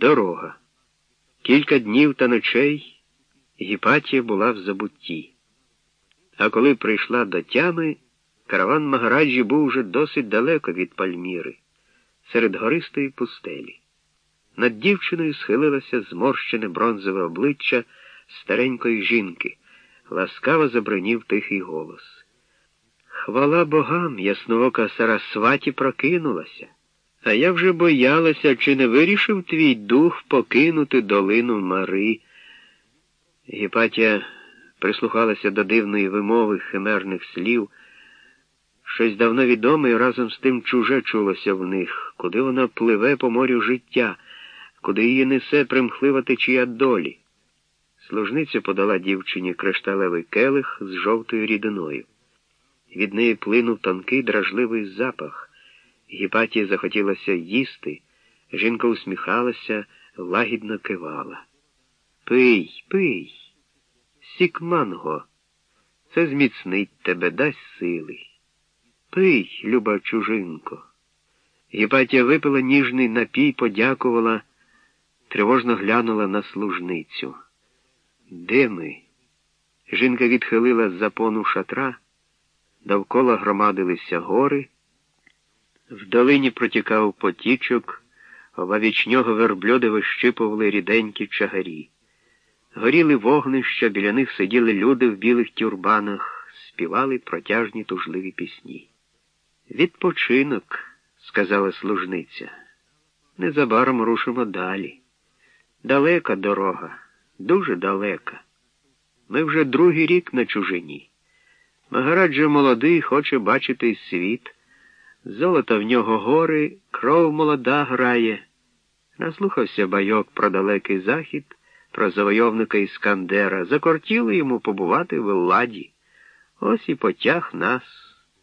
Дорога. Кілька днів та ночей Гіпатія була в забутті. А коли прийшла до тями, караван Магараджі був уже досить далеко від Пальміри, серед гористої пустелі. Над дівчиною схилилося зморщене бронзове обличчя старенької жінки, ласкаво забронів тихий голос. Хвала богам, ясноока Сарасваті прокинулася. А я вже боялася, чи не вирішив твій дух покинути долину Мари. Гіпатія прислухалася до дивної вимови химерних слів. Щось давно відоме і разом з тим чуже чулося в них, куди вона пливе по морю життя, куди її несе примхлива течія долі. Служниця подала дівчині кришталевий келих з жовтою рідиною. Від неї плинув тонкий дражливий запах. Гіпатії захотілося їсти. Жінка усміхалася, лагідно кивала. Пий, пий, сік манго, це зміцнить тебе, дасть сили. Пий, люба чужинко. Гіпатія випила ніжний напій, подякувала, тривожно глянула на служницю. Де ми? Жінка відхилила з запону шатра, довкола громадилися гори. В долині протікав потічок, обабіч нього верблюди вищипували ріденькі чагарі. Горіли вогнища, біля них сиділи люди в білих тюрбанах, співали протяжні тужливі пісні. Відпочинок, сказала служниця. Незабаром рушимо далі. Далека дорога, дуже далека. Ми вже другий рік на чужині. Магараджа молодий хоче бачити світ. Золото в нього гори, кров молода грає. Наслухався байок про далекий захід, про завойовника Іскандера. Закортіло йому побувати в Елладі. Ось і потяг нас.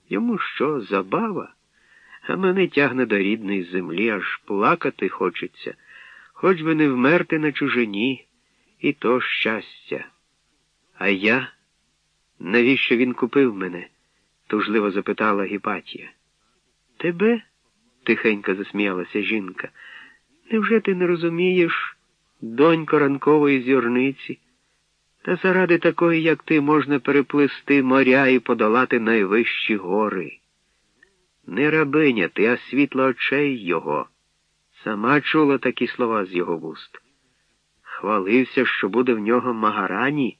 Йому що, забава? А мене тягне до рідної землі, аж плакати хочеться, хоч би не вмерти на чужині, і то щастя. А я? Навіщо він купив мене? тужливо запитала Гіпатія. Тебе? тихенько засміялася жінка. Невже ти не розумієш, донько ранкової зірниці? Та заради такої, як ти, можна переплисти моря і подолати найвищі гори. Не рабиня ти, а світло очей його. Сама чула такі слова з його вуст. Хвалився, що буде в нього Магарані,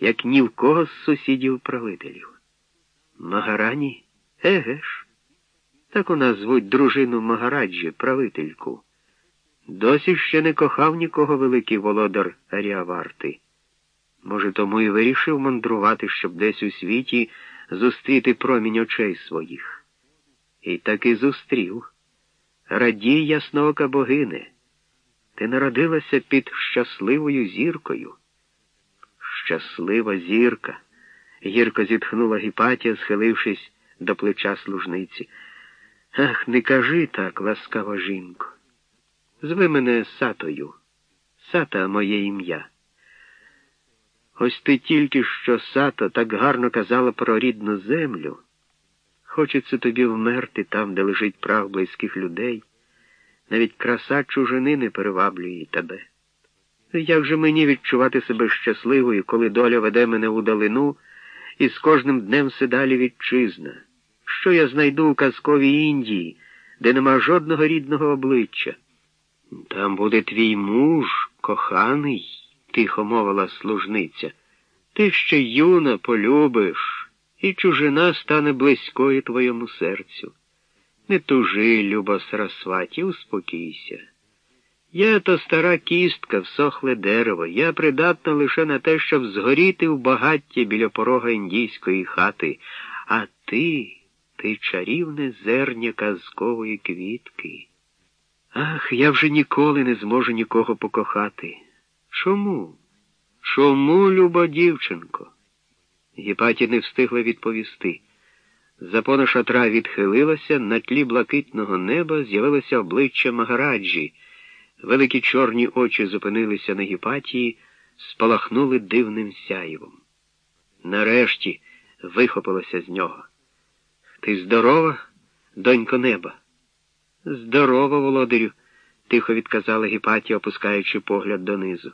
як ні в кого з сусідів правителів. Магарані? Еге ж. Так у нас звуть дружину Магараджі, правительку. Досі ще не кохав нікого великий володар Аріаварти. Може, тому і вирішив мандрувати, щоб десь у світі зустріти промінь очей своїх. І так і зустрів. Радій, ясноока богине, ти народилася під щасливою зіркою. Щаслива зірка, гірко зітхнула Гіпатія, схилившись до плеча служниці. Ах, не кажи так, ласкава жінко. Зви мене сатою. Сата моє ім'я. Ось ти тільки що сато так гарно казала про рідну землю. Хочеться тобі вмерти там, де лежить прав близьких людей. Навіть краса чужини не переваблює тебе. Як же мені відчувати себе щасливою, коли доля веде мене у долину, і з кожним днем все далі вітчизна? Що я знайду у казковій Індії, де нема жодного рідного обличчя? Там буде твій муж, коханий, тихо мовила служниця. Ти ще юна полюбиш, і чужина стане близькою твоєму серцю. Не тужи, люба Сарасваті, успокійся. Я то стара кістка, всохле дерево, я придатна лише на те, щоб згоріти в багатті біля порога індійської хати, а ти, ти чарівне зерня казкової квітки. Ах, я вже ніколи не зможу нікого покохати. Чому? Чому, люба дівчинко? Гіпаті не встигла відповісти. Запона шатра відхилилася, на тлі блакитного неба з'явилося обличчя Магараджі. Великі чорні очі зупинилися на гіпатії, спалахнули дивним сяєвом. Нарешті вихопилося з нього. Ти здорова, донько неба? Здорова, володарю. тихо відказала Гіпатія, опускаючи погляд донизу.